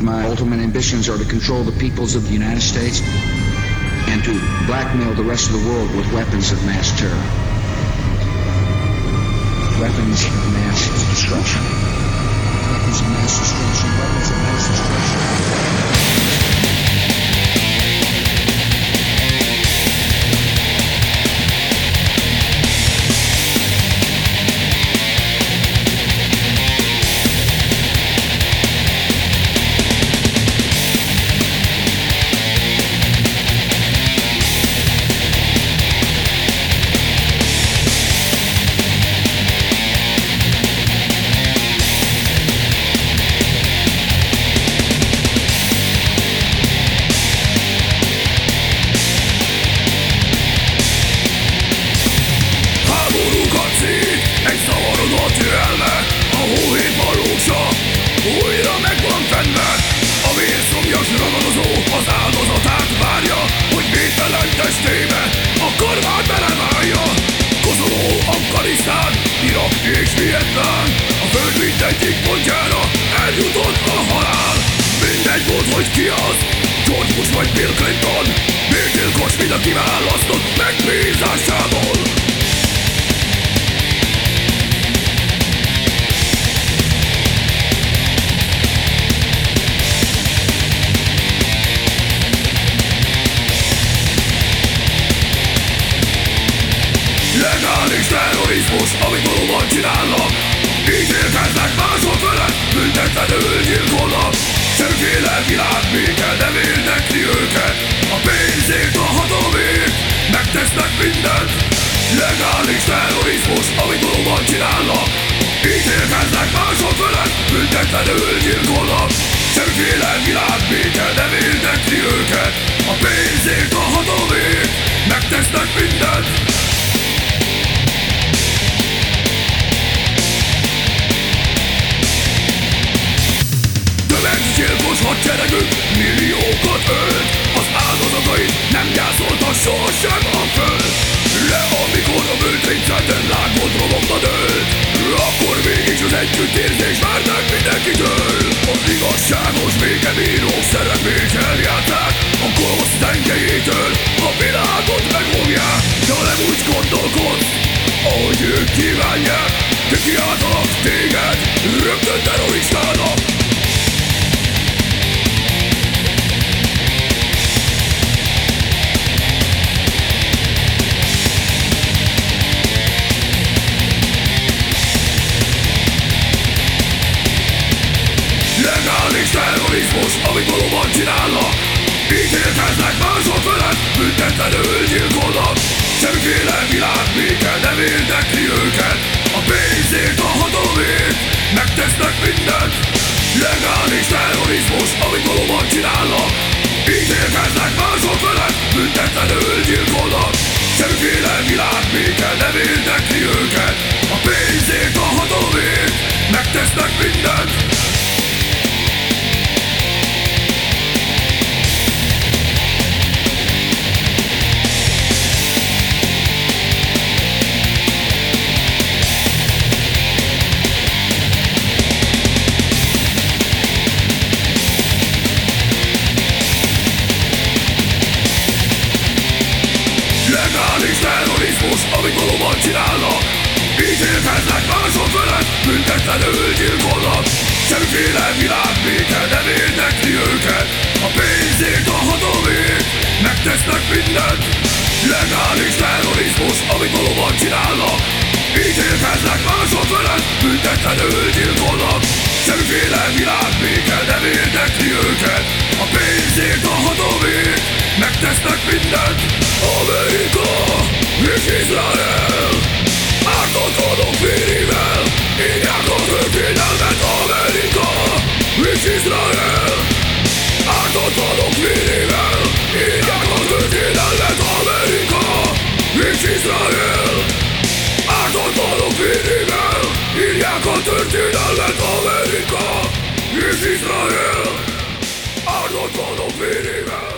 My ultimate ambitions are to control the peoples of the United States and to blackmail the rest of the world with weapons of mass terror. Weapons of mass destruction. Weapons of mass destruction. Weapons of mass destruction. Kiválasztott megbízásából. Legális terrorizmus, amit valóban csinálnak. Ítélkeznek mások felett, büntetlenül gyilkolnak. Semmiféle világ béke nem érdekli őket Legális terrorizmus, amit valóban csinálnak. Ítélkeznek mások felett, büntetlenül gyilkolnak. Semmiféle világ béke nem érdekli őket. A pénzért, a hatalomért megtesznek mindent már nem mindenkitől. Az igazságos békebírók szerepét eljátszák A gonosz tengelyétől a világot megfogják De nem úgy gondolkodsz, ahogy ők kívánják. De kiáltanak téged rögtön terroristának csinálnak? Ítélkeznek mások felett, büntetlenül gyilkolnak. Semmiféle világ béke nem érdekli őket. A pénzért, a hatalomért megtesznek mindent. Legális terrorizmus, amit valóban csinálnak. Ítélkeznek mások felett, büntetlenül gyilkolnak Legális terrorizmus, amit valóban csinálnak. Ítélkeznek mások felett, büntetlenül gyilkolnak. Semmiféle világ béke nem érdekli őket. A pénzért, a hatalomért megtesznek mindent. Legális terrorizmus, amit valóban csinálnak. Ítélkeznek mások felett, büntetlenül gyilkolnak. Semmiféle világ béke nem érdekli őket. A pénzért, a hatalomért megtesznek mindent. Amerika és Izrael Ártatlanok vérével írják a történelmet Amerika és Izrael Ártatlanok vérével írják a történelmet Amerika és Izrael Ártatlanok vérével írják a történelmet Amerika és Izrael Ártatlanok vérével